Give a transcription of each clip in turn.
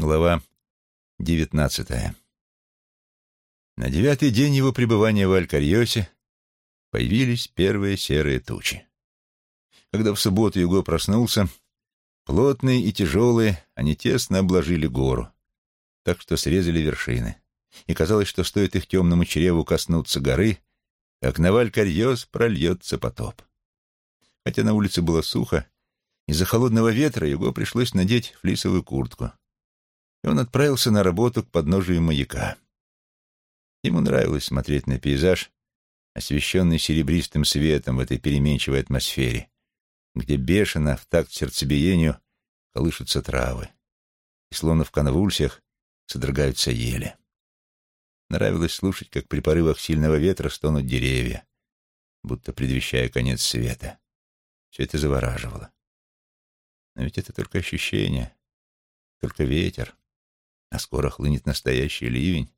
Глава девятнадцатая. На девятый день его пребывания в Алькарьосе появились первые серые тучи. Когда в субботу Юго проснулся, плотные и тяжелые, они тесно обложили гору, так что срезали вершины. И казалось, что стоит их темному чреву коснуться горы, как на Валькарьос прольется потоп. Хотя на улице было сухо, из-за холодного ветра Юго пришлось надеть флисовую куртку — и он отправился на работу к подножию маяка. Ему нравилось смотреть на пейзаж, освещенный серебристым светом в этой переменчивой атмосфере, где бешено, в такт сердцебиению, колышутся травы, и словно в конвульсиях содрогаются ели. Нравилось слушать, как при порывах сильного ветра стонут деревья, будто предвещая конец света. Все это завораживало. Но ведь это только ощущение, только ветер а скоро хлынет настоящий ливень.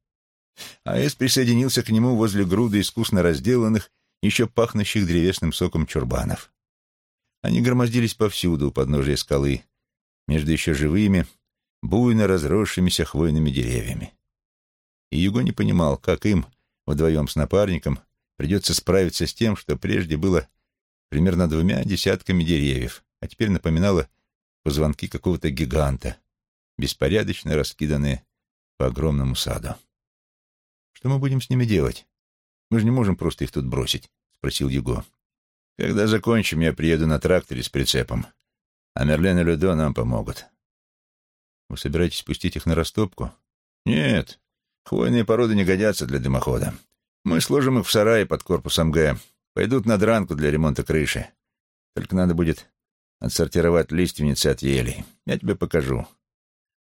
А.С. присоединился к нему возле груды искусно разделанных, еще пахнущих древесным соком чурбанов. Они громоздились повсюду у подножия скалы, между еще живыми, буйно разросшимися хвойными деревьями. И Юго не понимал, как им, вдвоем с напарником, придется справиться с тем, что прежде было примерно двумя десятками деревьев, а теперь напоминало позвонки какого-то гиганта, беспорядочно раскиданные по огромному саду. «Что мы будем с ними делать? Мы же не можем просто их тут бросить», — спросил Юго. «Когда закончим, я приеду на тракторе с прицепом, а Мерлен и Людо нам помогут». «Вы собираетесь спустить их на растопку?» «Нет, хвойные породы не годятся для дымохода. Мы сложим их в сарае под корпусом Г. Пойдут на дранку для ремонта крыши. Только надо будет отсортировать лиственницы от елей. Я тебе покажу.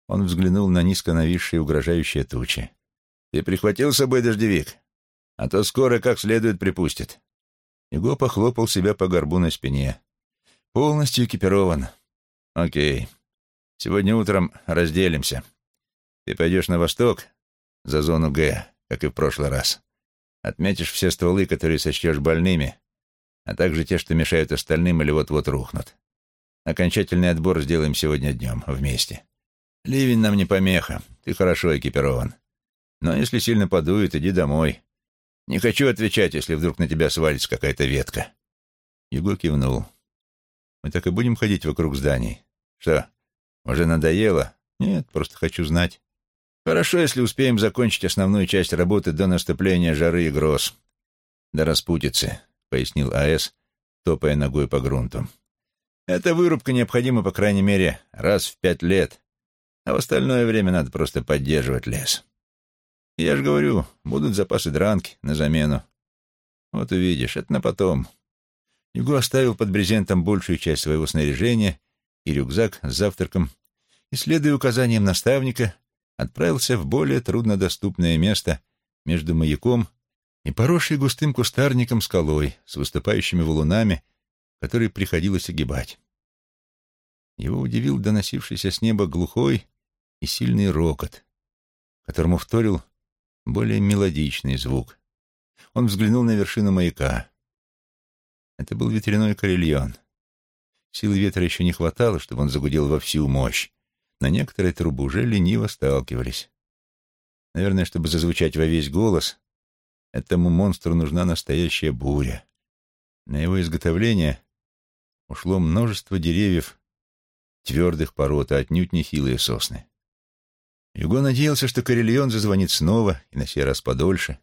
Он взглянул на низко нависшие угрожающие тучи. «Ты прихватил с собой дождевик? А то скоро как следует припустит». Его похлопал себя по горбу на спине. «Полностью экипирован». «Окей. Сегодня утром разделимся. Ты пойдешь на восток, за зону Г, как и в прошлый раз. Отметишь все стволы, которые сочтешь больными, а также те, что мешают остальным или вот-вот рухнут. Окончательный отбор сделаем сегодня днем, вместе. Ливень нам не помеха, ты хорошо экипирован. Но если сильно подует, иди домой. Не хочу отвечать, если вдруг на тебя свалится какая-то ветка. Юго кивнул. Мы так и будем ходить вокруг зданий. Что, уже надоело? Нет, просто хочу знать. Хорошо, если успеем закончить основную часть работы до наступления жары и гроз. До распутицы, — пояснил А.С., топая ногой по грунту. Эта вырубка необходима, по крайней мере, раз в пять лет а в остальное время надо просто поддерживать лес. Я же говорю, будут запасы дранки на замену. Вот увидишь, это на потом. Юго оставил под брезентом большую часть своего снаряжения и рюкзак с завтраком, и, следуя указаниям наставника, отправился в более труднодоступное место между маяком и поросшей густым кустарником скалой с выступающими валунами, которые приходилось огибать. Его удивил доносившийся с неба глухой, и сильный рокот, которому вторил более мелодичный звук. Он взглянул на вершину маяка. Это был ветряной карельон. Силы ветра еще не хватало, чтобы он загудел во всю мощь. На некоторые трубы уже лениво сталкивались. Наверное, чтобы зазвучать во весь голос, этому монстру нужна настоящая буря. На его изготовление ушло множество деревьев, твердых пород, а отнюдь не хилые сосны. Юго надеялся, что Карельон зазвонит снова, и на сей раз подольше,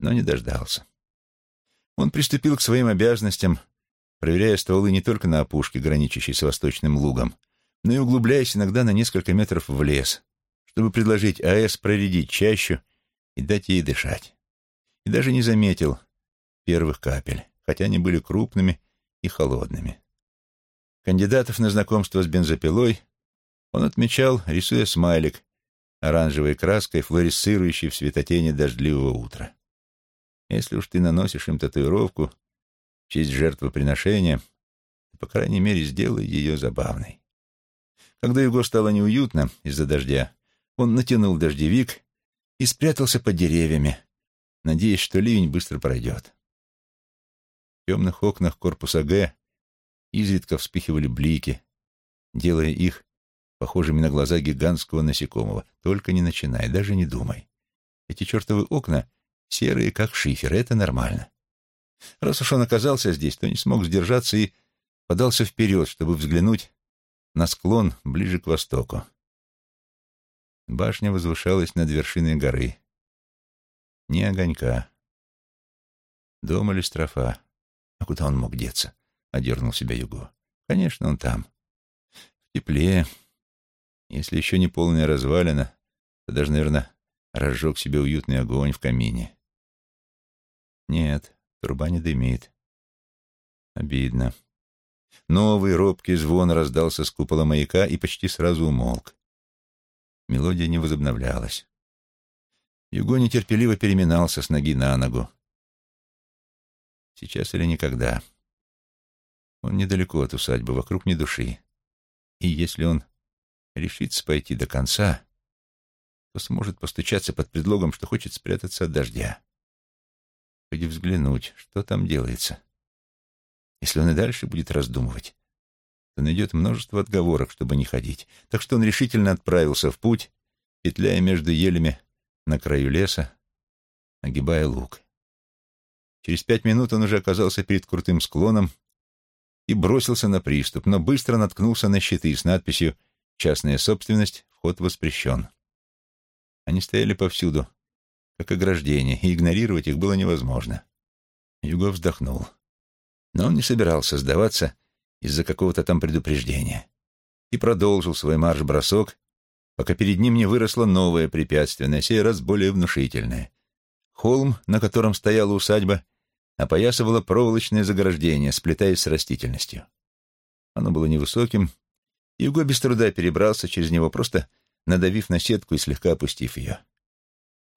но не дождался. Он приступил к своим обязанностям, проверяя стволы не только на опушке, граничащей с восточным лугом, но и углубляясь иногда на несколько метров в лес, чтобы предложить АЭС проредить чащу и дать ей дышать. И даже не заметил первых капель, хотя они были крупными и холодными. Кандидатов на знакомство с бензопилой он отмечал, рисуя смайлик, оранжевой краской, флуоресцирующей в светотени дождливого утра. Если уж ты наносишь им татуировку в честь жертвоприношения, то, по крайней мере, сделай ее забавной. Когда его стало неуютно из-за дождя, он натянул дождевик и спрятался под деревьями, надеясь, что ливень быстро пройдет. В темных окнах корпуса Г изредка вспыхивали блики, делая их похожими на глаза гигантского насекомого. Только не начинай, даже не думай. Эти чертовы окна серые, как шифер, это нормально. Раз уж он оказался здесь, то не смог сдержаться и подался вперед, чтобы взглянуть на склон ближе к востоку. Башня возвышалась над вершиной горы. Ни огонька. Дом или строфа. А куда он мог деться? Одернул себя Юго. Конечно, он там. В тепле. Если еще не полная развалина, то даже, наверное, разжег себе уютный огонь в камине. Нет, труба не дымит. Обидно. Новый робкий звон раздался с купола маяка и почти сразу умолк. Мелодия не возобновлялась. Юго нетерпеливо переминался с ноги на ногу. Сейчас или никогда. Он недалеко от усадьбы, вокруг ни души. И если он решится пойти до конца, то сможет постучаться под предлогом, что хочет спрятаться от дождя. Пойди взглянуть, что там делается. Если он и дальше будет раздумывать, то найдет множество отговорок, чтобы не ходить. Так что он решительно отправился в путь, петляя между елями на краю леса, нагибая лук. Через пять минут он уже оказался перед крутым склоном и бросился на приступ, но быстро наткнулся на щиты с надписью «Частная собственность, вход воспрещен». Они стояли повсюду, как ограждение, и игнорировать их было невозможно. Юго вздохнул. Но он не собирался сдаваться из-за какого-то там предупреждения и продолжил свой марш-бросок, пока перед ним не выросло новое препятствие, на сей раз более внушительное. Холм, на котором стояла усадьба, опоясывало проволочное заграждение, сплетаясь с растительностью. Оно было невысоким, и Юго без труда перебрался через него, просто надавив на сетку и слегка опустив ее.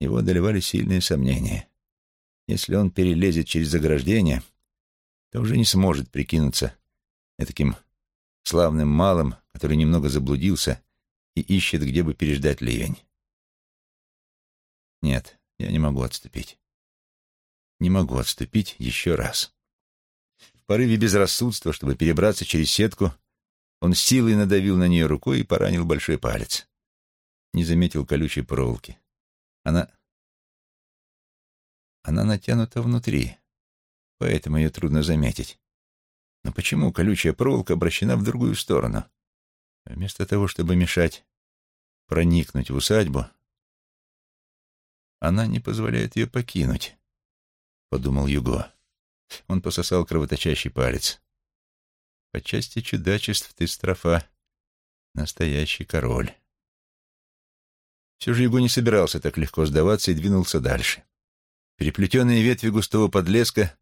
Его одолевали сильные сомнения. Если он перелезет через заграждение, то уже не сможет прикинуться таким славным малым, который немного заблудился и ищет, где бы переждать ливень. Нет, я не могу отступить. Не могу отступить еще раз. В порыве безрассудства, чтобы перебраться через сетку, он силой надавил на нее рукой и поранил большой палец. Не заметил колючей проволоки. Она... Она натянута внутри, поэтому ее трудно заметить. Но почему колючая проволока обращена в другую сторону? Вместо того, чтобы мешать проникнуть в усадьбу, она не позволяет ее покинуть, — подумал Юго. Он пососал кровоточащий палец. По части чудачеств ты, строфа, настоящий король. Все же Юго не собирался так легко сдаваться и двинулся дальше. Переплетенные ветви густого подлеска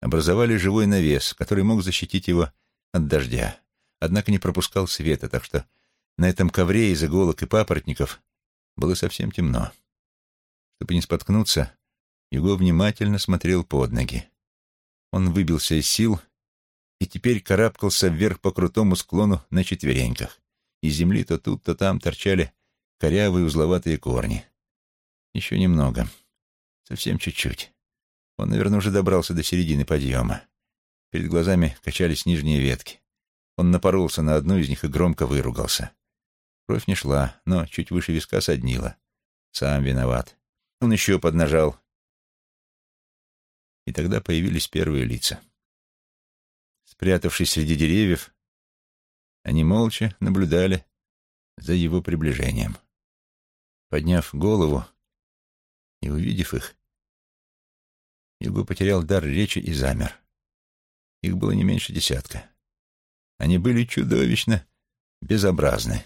образовали живой навес, который мог защитить его от дождя, однако не пропускал света, так что на этом ковре из иголок и папоротников было совсем темно. Чтобы не споткнуться, Юго внимательно смотрел под ноги. Он выбился из сил и теперь карабкался вверх по крутому склону на четвереньках. Из земли то тут, то там торчали корявые узловатые корни. Еще немного. Совсем чуть-чуть. Он, наверное, уже добрался до середины подъема. Перед глазами качались нижние ветки. Он напоролся на одну из них и громко выругался. Кровь не шла, но чуть выше виска соднила. Сам виноват. Он еще поднажал. И тогда появились первые лица. Спрятавшись среди деревьев, они молча наблюдали за его приближением. Подняв голову и увидев их, Юго потерял дар речи и замер. Их было не меньше десятка. Они были чудовищно безобразны.